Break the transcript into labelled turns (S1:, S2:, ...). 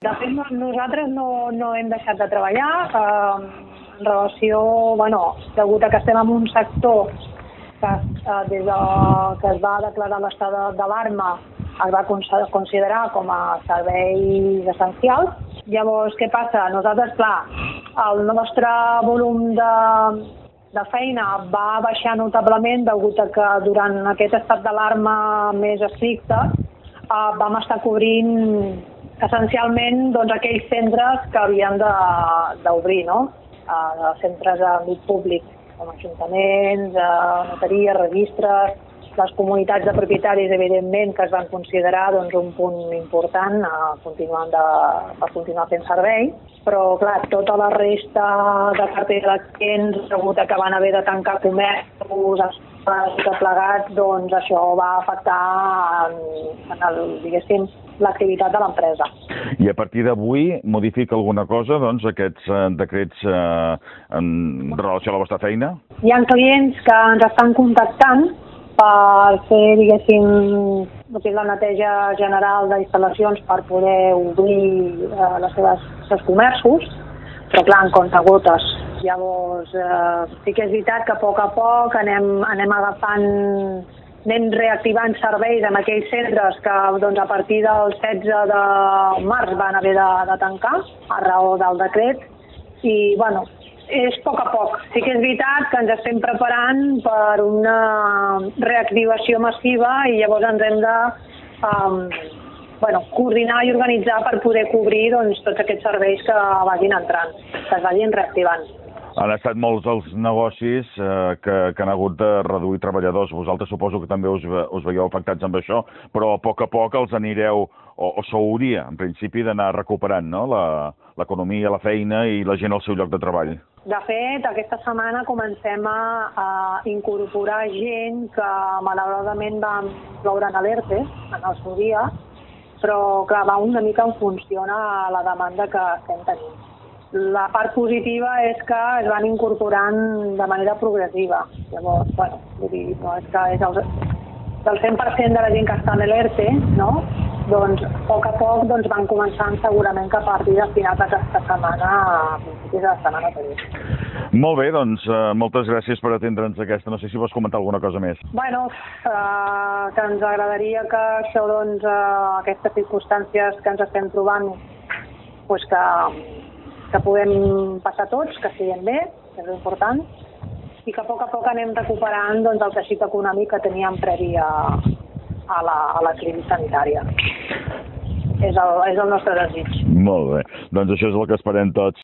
S1: De fet, no- nosaltres no, no hem deixat de treballar eh, en relació, bueno, degut a que estem en un sector que eh, des de que es va declarar l'estat d'alarma es va considerar com a serveis essencials. Llavors, què passa? Nosaltres, clar, el nostre volum de, de feina va baixar notablement degut a que durant aquest estat d'alarma més estricte eh, vam estar cobrint essencialment doncs, aquells centres que havien d'obrir, no? Eh, centres d'àmbit públic, com ajuntaments, eh, notaries, registres, les comunitats de propietaris, evidentment, que es van considerar doncs, un punt important a continuar de, per continuar fent servei, però clar, tota la resta de cartera de clients, degut a que van haver de tancar comerços, escoles plegat, doncs això va afectar en, en el, diguéssim, l'activitat de l'empresa.
S2: I a partir d'avui modifica alguna cosa, doncs, aquests eh, decrets eh, en relació a la vostra feina?
S1: Hi ha clients que ens estan contactant per fer, diguéssim, la neteja general d'instal·lacions per poder obrir eh, les seves, els seus comerços, però clar, en comptagotes. Llavors, eh, sí que és veritat que a poc a poc anem, anem agafant anem reactivant serveis en aquells centres que doncs, a partir del 16 de març van haver de, de tancar a raó del decret i bueno, és a poc a poc. Sí que és veritat que ens estem preparant per una reactivació massiva i llavors ens hem de um, bueno, coordinar i organitzar per poder cobrir doncs, tots aquests serveis que vagin entrant, que es vagin reactivant.
S2: Han estat molts els negocis eh, que, que han hagut de reduir treballadors. Vosaltres suposo que també us, us veieu afectats amb això, però a poc a poc els anireu, o, o s'hauria, en principi, d'anar recuperant no? La- l'economia, la feina i la gent al seu lloc de treball.
S1: De fet, aquesta setmana comencem a, a incorporar gent que malauradament vam incloure en l'ERTE en el seu dia, però clar, va una mica en funció a la demanda que estem tenint. La part positiva és que es van incorporant de manera progressiva. Llavors, bueno, vull dir, no és que és el, del 100% de la gent que està en l'ERTE, no? doncs a poc a poc doncs, van començant segurament que a partir de finals d'aquesta setmana, a principis de la setmana que ve.
S2: Molt bé, doncs, eh, moltes gràcies per atendre'ns aquesta. No sé si vols comentar alguna cosa més.
S1: Bueno, eh, que ens agradaria que això, doncs, eh, aquestes circumstàncies que ens estem trobant, pues que, que puguem passar tots, que estiguem bé, que és important, i que a poc a poc anem recuperant doncs, el teixit econòmic que teníem previ a, a, la, a la crisi sanitària. És el, és el nostre desig.
S2: Molt bé. Doncs això és el que esperem tots.